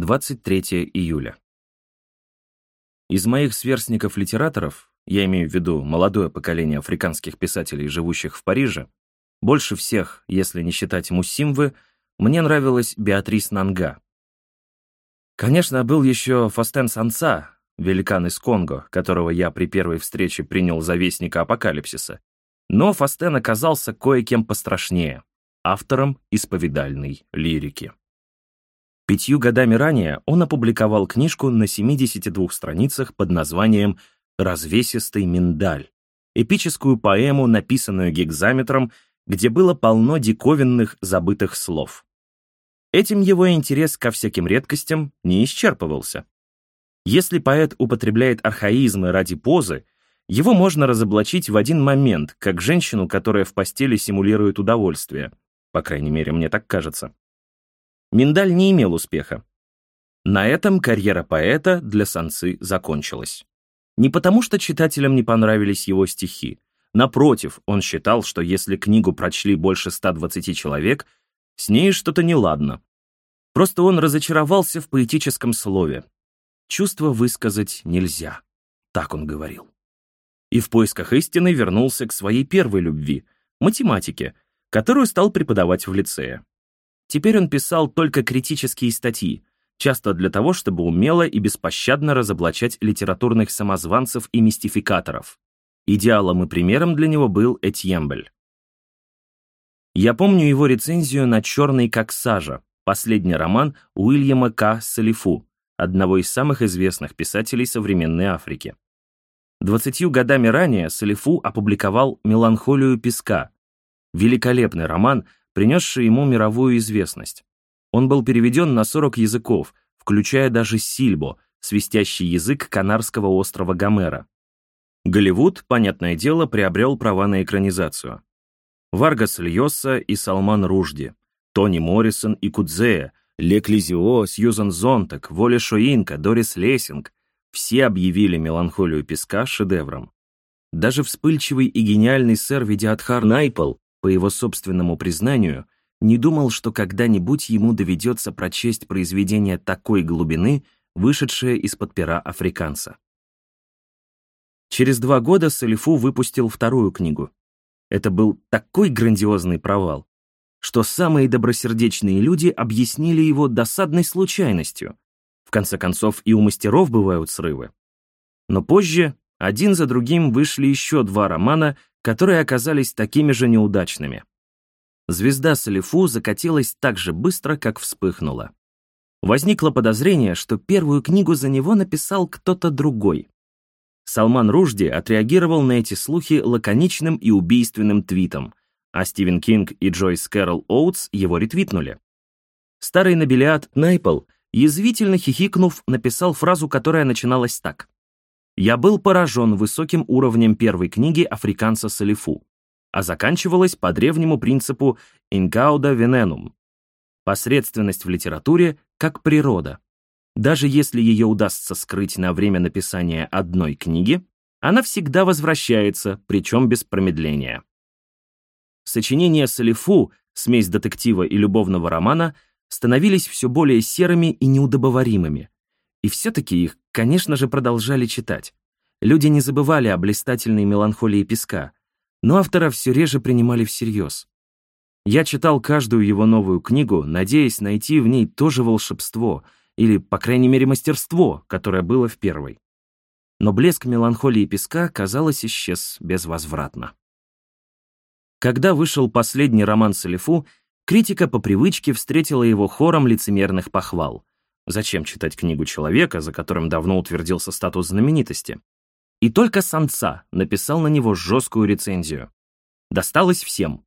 23 июля. Из моих сверстников-литераторов, я имею в виду молодое поколение африканских писателей, живущих в Париже, больше всех, если не считать Муссимвы, мне нравилась Беатрис Нанга. Конечно, был еще Фастен Санца, великан из Конго, которого я при первой встрече принял за вестника апокалипсиса. Но Фастен оказался кое-кем пострашнее — автором исповедальной лирики. Пятью годами ранее он опубликовал книжку на 72 страницах под названием «Развесистый миндаль», эпическую поэму, написанную гигзаметром, где было полно диковинных забытых слов. Этим его интерес ко всяким редкостям не исчерпывался. Если поэт употребляет архаизмы ради позы, его можно разоблачить в один момент, как женщину, которая в постели симулирует удовольствие. По крайней мере, мне так кажется. Миндаль не имел успеха. На этом карьера поэта для Санцы закончилась. Не потому, что читателям не понравились его стихи. Напротив, он считал, что если книгу прочли больше 120 человек, с ней что-то неладно. Просто он разочаровался в поэтическом слове, чувство высказать нельзя. Так он говорил. И в поисках истины вернулся к своей первой любви — математике, которую стал преподавать в лицее. Теперь он писал только критические статьи, часто для того, чтобы умело и беспощадно разоблачать литературных самозванцев и мистификаторов. Идеалом и примером для него был Этьембель. Я помню его рецензию на «Черный как сажа», последний роман Уильяма К. Салифу, одного из самых известных писателей современной Африки. Двадцатью годами ранее Салифу опубликовал «Меланхолию песка», великолепный роман, принесший ему мировую известность. Он был переведен на 40 языков, включая даже сильбо, свистящий язык Канарского острова Гомера. Голливуд, понятное дело, приобрел права на экранизацию. Варгас Льоса и Салман Ружди, Тони Моррисон и Кутзее, Леклезио, Сьюзан Зонтаг, Воле Шойинка, Дорис Лессинг — все объявили «Меланхолию песка» шедевром. Даже вспыльчивый и гениальный сэр Видиатхар Найпл, по его собственному признанию, не думал, что когда-нибудь ему доведется прочесть произведение такой глубины, вышедшее из-под пера африканца. Через два года Салифу выпустил вторую книгу. Это был такой грандиозный провал, что самые добросердечные люди объяснили его досадной случайностью. В конце концов, и у мастеров бывают срывы. Но позже один за другим вышли еще два романа, которые оказались такими же неудачными. Звезда Салифу закатилась так же быстро, как вспыхнула. Возникло подозрение, что первую книгу за него написал кто-то другой. Салман Ружди отреагировал на эти слухи лаконичным и убийственным твитом, а Стивен Кинг и Джойс Кэрол Оутс его ретвитнули. Старый нобелиат Найпл, язвительно хихикнув, написал фразу, которая начиналась так. «Я был поражен высоким уровнем первой книги африканца Салифу», а заканчивалась по древнему принципу «incaуда venenum» — посредственность в литературе как природа. Даже если ее удастся скрыть на время написания одной книги, она всегда возвращается, причем без промедления. Сочинения Салифу, смесь детектива и любовного романа, становились все более серыми и неудобоваримыми. И все-таки их, конечно же, продолжали читать. Люди не забывали о блистательной меланхолии песка, но автора все реже принимали всерьез. Я читал каждую его новую книгу, надеясь найти в ней то же волшебство, или, по крайней мере, мастерство, которое было в первой. Но блеск меланхолии песка, казалось, исчез безвозвратно. Когда вышел последний роман Салифу, критика по привычке встретила его хором лицемерных похвал. Зачем читать книгу человека, за которым давно утвердился статус знаменитости? И только Санца написал на него жесткую рецензию. Досталось всем.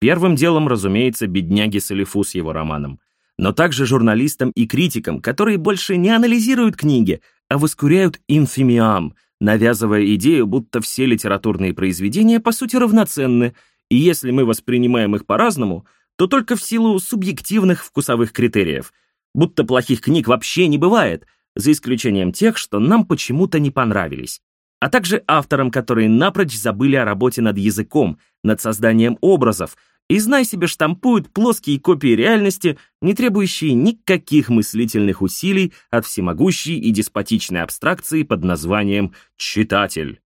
Первым делом, разумеется, бедняги Салифу с его романом, но также журналистам и критикам, которые больше не анализируют книги, а воскуряют инфимиам, навязывая идею, будто все литературные произведения по сути равноценны — и если мы воспринимаем их по-разному, то только в силу субъективных вкусовых критериев, будто плохих книг вообще не бывает, за исключением тех, что нам почему-то не понравились, а также авторам, которые напрочь забыли о работе над языком, над созданием образов и, знай себе, штампуют плоские копии реальности, не требующие никаких мыслительных усилий от всемогущей и деспотичной абстракции под названием «читатель».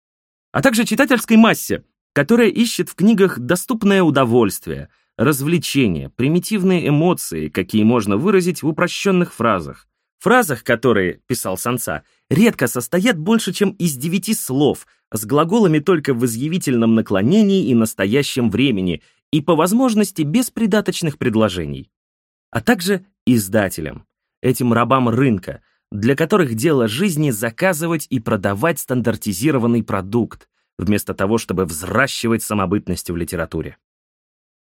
А также читательской массе, которая ищет в книгах доступное удовольствие, развлечения, примитивные эмоции, какие можно выразить в упрощенных фразах. Фразах, которые, писал Санса, редко состоят больше, чем из девяти слов, с глаголами только в изъявительном наклонении и настоящем времени, и по возможности без придаточных предложений. А также издателям, этим рабам рынка, для которых дело жизни заказывать и продавать стандартизированный продукт, вместо того, чтобы взращивать самобытность в литературе.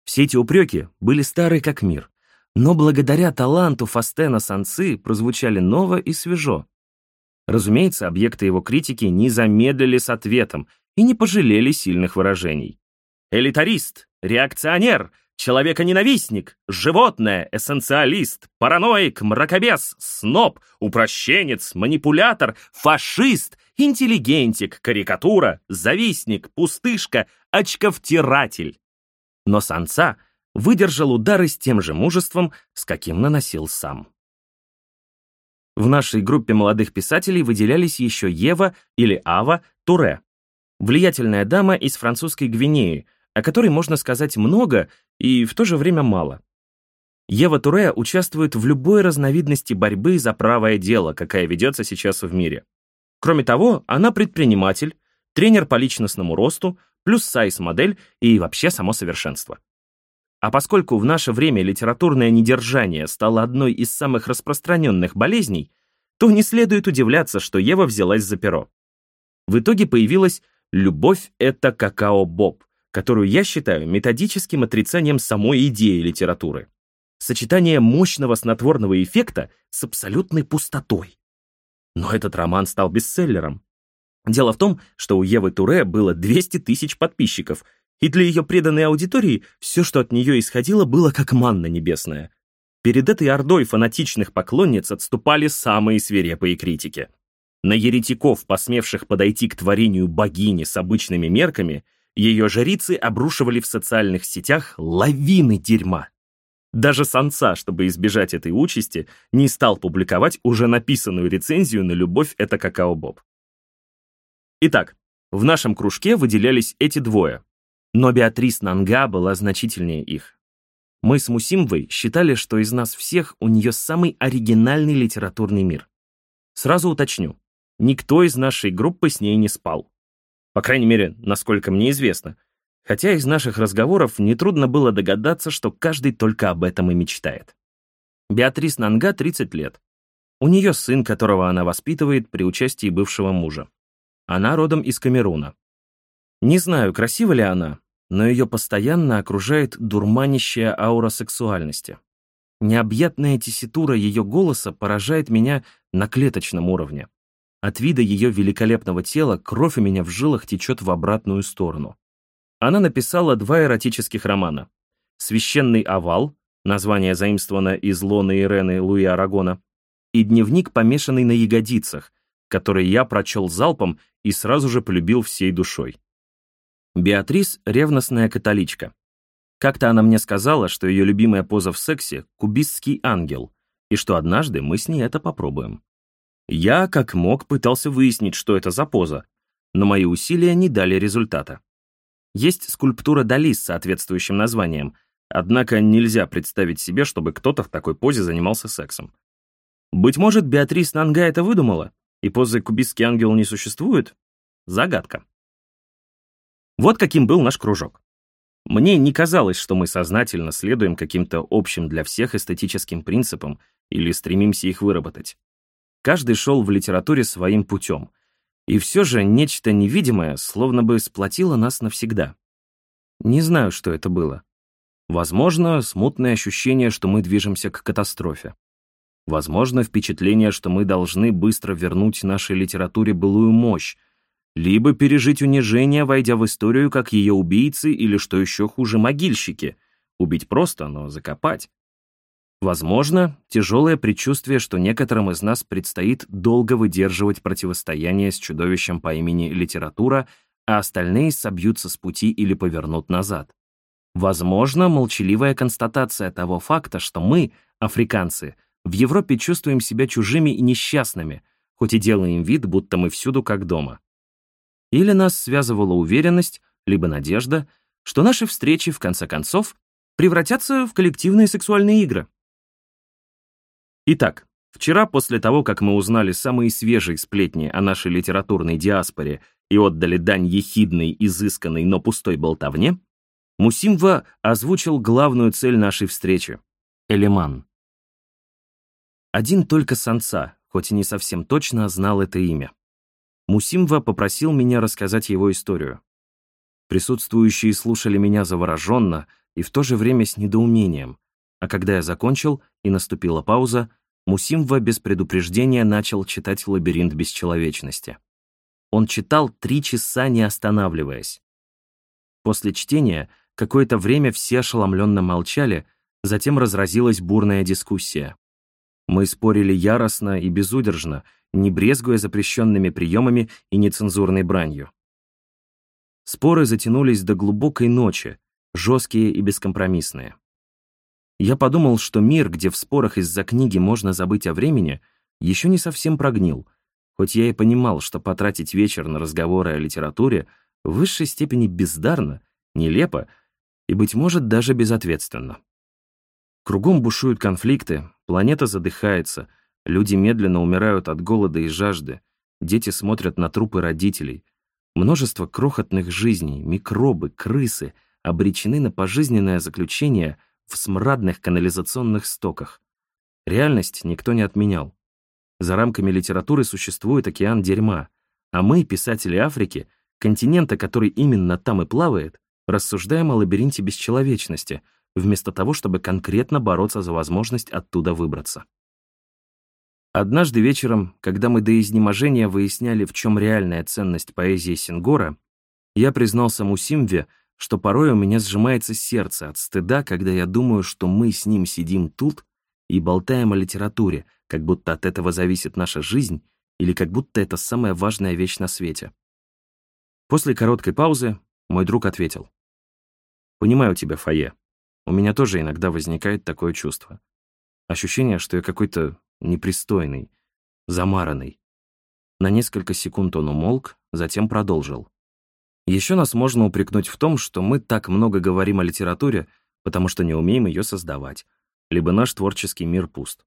Все эти упреки были старые как мир, но благодаря таланту Фастена Санцы прозвучали ново и свежо. Разумеется, объекты его критики не замедлили с ответом и не пожалели сильных выражений. Элитарист, реакционер, человеконенавистник, животное, эссенциалист, параноик, мракобес, сноб, упрощенец, манипулятор, фашист, интеллигентик, карикатура, завистник, пустышка, очковтиратель. Но Санца выдержал удары с тем же мужеством, с каким наносил сам. В нашей группе молодых писателей выделялись еще Ева или Ава Туре, влиятельная дама из французской Гвинеи, о которой можно сказать много и в то же время мало. Ева Туре участвует в любой разновидности борьбы за правое дело, какая ведется сейчас в мире. Кроме того, она предприниматель, тренер по личностному росту, плюс сайз-модель и вообще само совершенство. А поскольку в наше время литературное недержание стало одной из самых распространенных болезней, то не следует удивляться, что Ева взялась за перо. В итоге появилась «Любовь — это какао-боб», которую я считаю методическим отрицанием самой идеи литературы. Сочетание мощного снотворного эффекта с абсолютной пустотой. Но этот роман стал бестселлером. Дело в том, что у Евы Туре было 200 тысяч подписчиков, и для ее преданной аудитории все, что от нее исходило, было как манна небесная. Перед этой ордой фанатичных поклонниц отступали самые свирепые критики. На еретиков, посмевших подойти к творению богини с обычными мерками, ее жрицы обрушивали в социальных сетях лавины дерьма. Даже Санса, чтобы избежать этой участи, не стал публиковать уже написанную рецензию на «Любовь — это какао-боб». Итак, в нашем кружке выделялись эти двое, но Беатрис Нанга была значительнее их. Мы с Мусимвой считали, что из нас всех у нее самый оригинальный литературный мир. Сразу уточню, никто из нашей группы с ней не спал. По крайней мере, насколько мне известно. Хотя из наших разговоров нетрудно было догадаться, что каждый только об этом и мечтает. Беатрис Нанга 30 лет. У нее сын, которого она воспитывает при участии бывшего мужа. Она родом из Камеруна. Не знаю, красива ли она, но ее постоянно окружает дурманящая аура сексуальности. Необъятная тесситура ее голоса поражает меня на клеточном уровне. От вида ее великолепного тела кровь у меня в жилах течет в обратную сторону. Она написала два эротических романа. «Священный овал», название заимствовано из Лоны Ирены Луи Арагона, и «Дневник, помешанный на ягодицах», который я прочел залпом и сразу же полюбил всей душой. Беатрис — ревностная католичка. Как-то она мне сказала, что ее любимая поза в сексе — кубистский ангел, и что однажды мы с ней это попробуем. Я, как мог, пытался выяснить, что это за поза, но мои усилия не дали результата. Есть скульптура Дали с соответствующим названием, однако нельзя представить себе, чтобы кто-то в такой позе занимался сексом. Быть может, Беатрис Нанга это выдумала, и позы кубистский ангел не существует? Загадка. Вот каким был наш кружок. Мне не казалось, что мы сознательно следуем каким-то общим для всех эстетическим принципам или стремимся их выработать. Каждый шел в литературе своим путем. И все же нечто невидимое словно бы сплотило нас навсегда. Не знаю, что это было. Возможно, смутное ощущение, что мы движемся к катастрофе. Возможно, впечатление, что мы должны быстро вернуть нашей литературе былую мощь, либо пережить унижение, войдя в историю как ее убийцы или, что еще хуже, могильщики. Убить просто, но закопать. Возможно, тяжелое предчувствие, что некоторым из нас предстоит долго выдерживать противостояние с чудовищем по имени литература, а остальные собьются с пути или повернут назад. Возможно, молчаливая констатация того факта, что мы, африканцы, в Европе чувствуем себя чужими и несчастными, хоть и делаем вид, будто мы всюду как дома. Или нас связывала уверенность, либо надежда, что наши встречи, в конце концов, превратятся в коллективные сексуальные игры. Итак, вчера, после того, как мы узнали самые свежие сплетни о нашей литературной диаспоре и отдали дань ехидной, изысканной, но пустой болтовне, Мусимва озвучил главную цель нашей встречи — Элеман. Один только Санца, хоть и не совсем точно, знал это имя. Мусимва попросил меня рассказать его историю. Присутствующие слушали меня завороженно и в то же время с недоумением, а когда я закончил и наступила пауза, Мусимва без предупреждения начал читать «Лабиринт бесчеловечности». Он читал три часа, не останавливаясь. После чтения Какое-то время все ошеломленно молчали, затем разразилась бурная дискуссия. Мы спорили яростно и безудержно, не брезгуя запрещенными приемами и нецензурной бранью. Споры затянулись до глубокой ночи, жесткие и бескомпромиссные. Я подумал, что мир, где в спорах из-за книги можно забыть о времени, еще не совсем прогнил, хоть я и понимал, что потратить вечер на разговоры о литературе в высшей степени бездарно, нелепо и, быть может, даже безответственно. Кругом бушуют конфликты, планета задыхается, люди медленно умирают от голода и жажды, дети смотрят на трупы родителей. Множество крохотных жизней, микробы, крысы обречены на пожизненное заключение в смрадных канализационных стоках. Реальность никто не отменял. За рамками литературы существует океан дерьма, а мы, писатели Африки, континента, который именно там и плавает, рассуждаем о лабиринте бесчеловечности, вместо того, чтобы конкретно бороться за возможность оттуда выбраться. Однажды вечером, когда мы до изнеможения выясняли, в чем реальная ценность поэзии Сингора, я признался Мусимве, что порой у меня сжимается сердце от стыда, когда я думаю, что мы с ним сидим тут и болтаем о литературе, как будто от этого зависит наша жизнь или как будто это самая важная вещь на свете. После короткой паузы мой друг ответил. Понимаю тебя, Фае. У меня тоже иногда возникает такое чувство. Ощущение, что я какой-то непристойный, замаранный. На несколько секунд он умолк, затем продолжил. Еще нас можно упрекнуть в том, что мы так много говорим о литературе, потому что не умеем ее создавать, либо наш творческий мир пуст.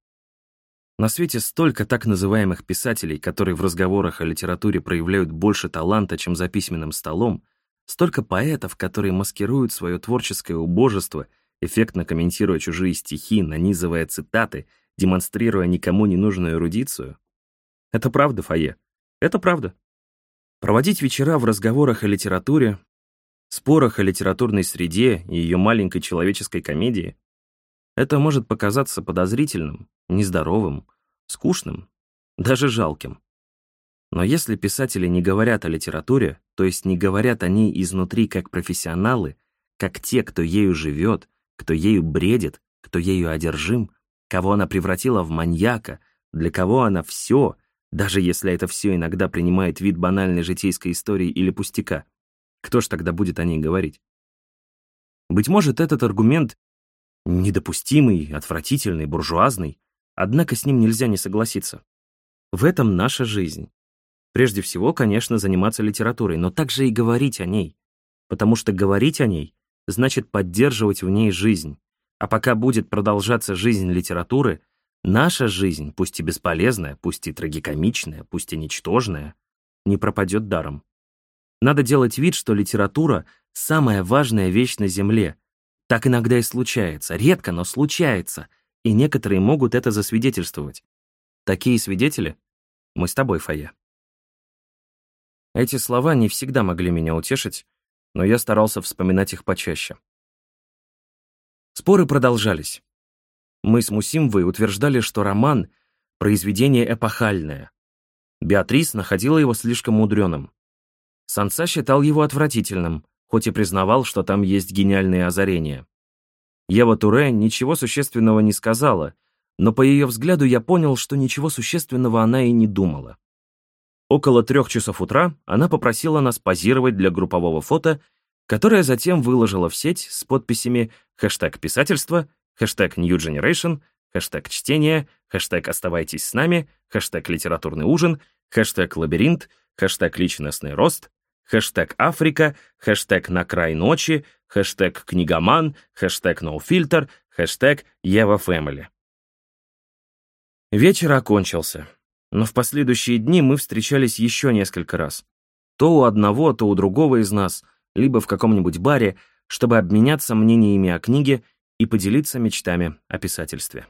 На свете столько так называемых писателей, которые в разговорах о литературе проявляют больше таланта, чем за письменным столом, Столько поэтов, которые маскируют свое творческое убожество, эффектно комментируя чужие стихи, нанизывая цитаты, демонстрируя никому не нужную эрудицию. Это правда, Фае. Это правда. Проводить вечера в разговорах о литературе, спорах о литературной среде и ее маленькой человеческой комедии — это может показаться подозрительным, нездоровым, скучным, даже жалким. Но если писатели не говорят о литературе, то есть не говорят о ней изнутри как профессионалы, как те, кто ею живет, кто ею бредит, кто ею одержим, кого она превратила в маньяка, для кого она все, даже если это все иногда принимает вид банальной житейской истории или пустяка, кто ж тогда будет о ней говорить? Быть может, этот аргумент недопустимый, отвратительный, буржуазный, однако с ним нельзя не согласиться. В этом наша жизнь. Прежде всего, конечно, заниматься литературой, но также и говорить о ней. Потому что говорить о ней значит поддерживать в ней жизнь. А пока будет продолжаться жизнь литературы, наша жизнь, пусть и бесполезная, пусть и трагикомичная, пусть и ничтожная, не пропадет даром. Надо делать вид, что литература — самая важная вещь на Земле. Так иногда и случается, редко, но случается, и некоторые могут это засвидетельствовать. Такие свидетели — мы с тобой, Фая. Эти слова не всегда могли меня утешить, но я старался вспоминать их почаще. Споры продолжались. Мы с Мусимвой утверждали, что роман — произведение эпохальное. Беатрис находила его слишком мудреным. Санса считал его отвратительным, хоть и признавал, что там есть гениальные озарения. Ева Туре ничего существенного не сказала, но по ее взгляду я понял, что ничего существенного она и не думала. Около трех часов утра она попросила нас позировать для группового фото которое затем выложила в сеть с подписями хэштег писательство, хэштег New Generation, хэштег чтение, хэштег оставайтесь с нами, хэштег литературный ужин, хэштег лабиринт, хэштег личностный рост, хэштег Африка, хэштег на край ночи, хэштег книгоман, хэштег ноуфильтр, хэштег Ева Family. Вечер окончился, но в последующие дни мы встречались еще несколько раз. То у одного, то у другого из нас, либо в каком-нибудь баре, чтобы обменяться мнениями о книге и поделиться мечтами о писательстве.